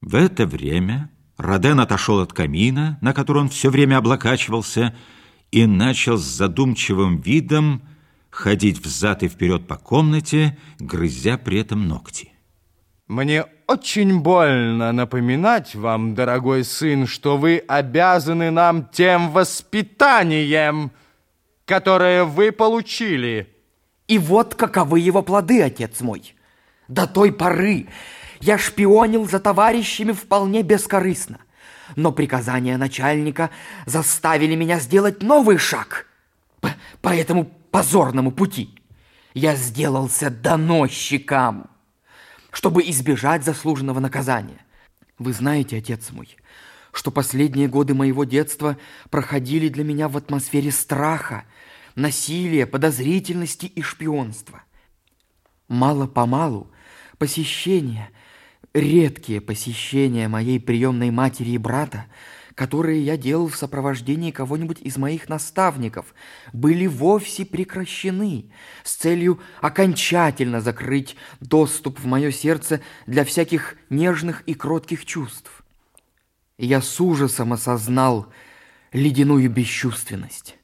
В это время Роден отошел от камина, на который он все время облокачивался, и начал с задумчивым видом ходить взад и вперед по комнате, грызя при этом ногти. Мне очень больно напоминать вам, дорогой сын, что вы обязаны нам тем воспитанием, которое вы получили. И вот каковы его плоды, отец мой. До той поры я шпионил за товарищами вполне бескорыстно. Но приказания начальника заставили меня сделать новый шаг по, этому позорному пути. Я сделался доносчиком, чтобы избежать заслуженного наказания. Вы знаете, отец мой, что последние годы моего детства проходили для меня в атмосфере страха, насилия, подозрительности и шпионства. Мало-помалу посещения, редкие посещения моей приемной матери и брата, которые я делал в сопровождении кого-нибудь из моих наставников, были вовсе прекращены с целью окончательно закрыть доступ в мое сердце для всяких нежных и кротких чувств. Я с ужасом осознал ледяную бесчувственность,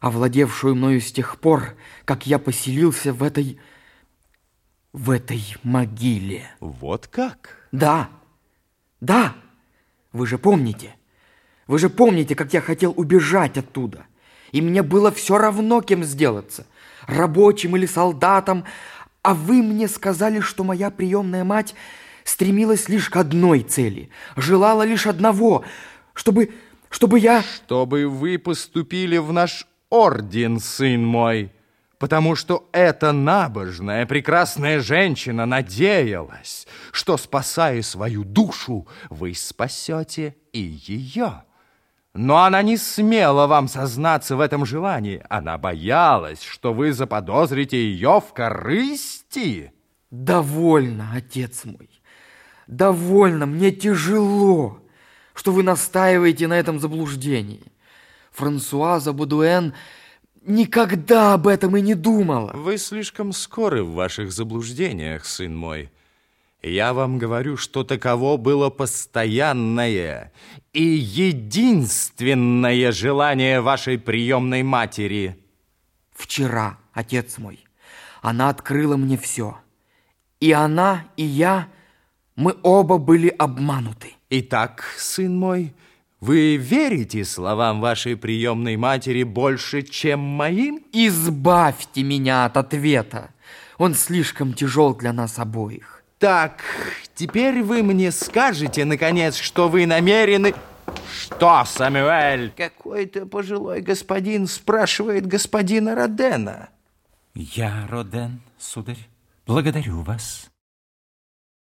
овладевшую мною с тех пор, как я поселился в этой в этой могиле. Вот как? Да, да, вы же помните. Вы же помните, как я хотел убежать оттуда. И мне было все равно, кем сделаться, рабочим или солдатом. А вы мне сказали, что моя приемная мать стремилась лишь к одной цели, желала лишь одного, чтобы, чтобы я... Чтобы вы поступили в наш орден, сын мой потому что эта набожная, прекрасная женщина надеялась, что, спасая свою душу, вы спасете и ее. Но она не смела вам сознаться в этом желании. Она боялась, что вы заподозрите ее в корысти. Довольно, отец мой, довольно, мне тяжело, что вы настаиваете на этом заблуждении. Франсуаза Будуэн никогда об этом и не думала. Вы слишком скоры в ваших заблуждениях, сын мой. Я вам говорю, что таково было постоянное и единственное желание вашей приемной матери. Вчера, отец мой, она открыла мне все. И она, и я, мы оба были обмануты. Итак, сын мой, вы верите словам вашей приемной матери больше, чем моим? Избавьте меня от ответа. Он слишком тяжел для нас обоих. Так, теперь вы мне скажете, наконец, что вы намерены... Что, Самюэль? Какой-то пожилой господин спрашивает господина Родена. Я Роден, сударь, благодарю вас.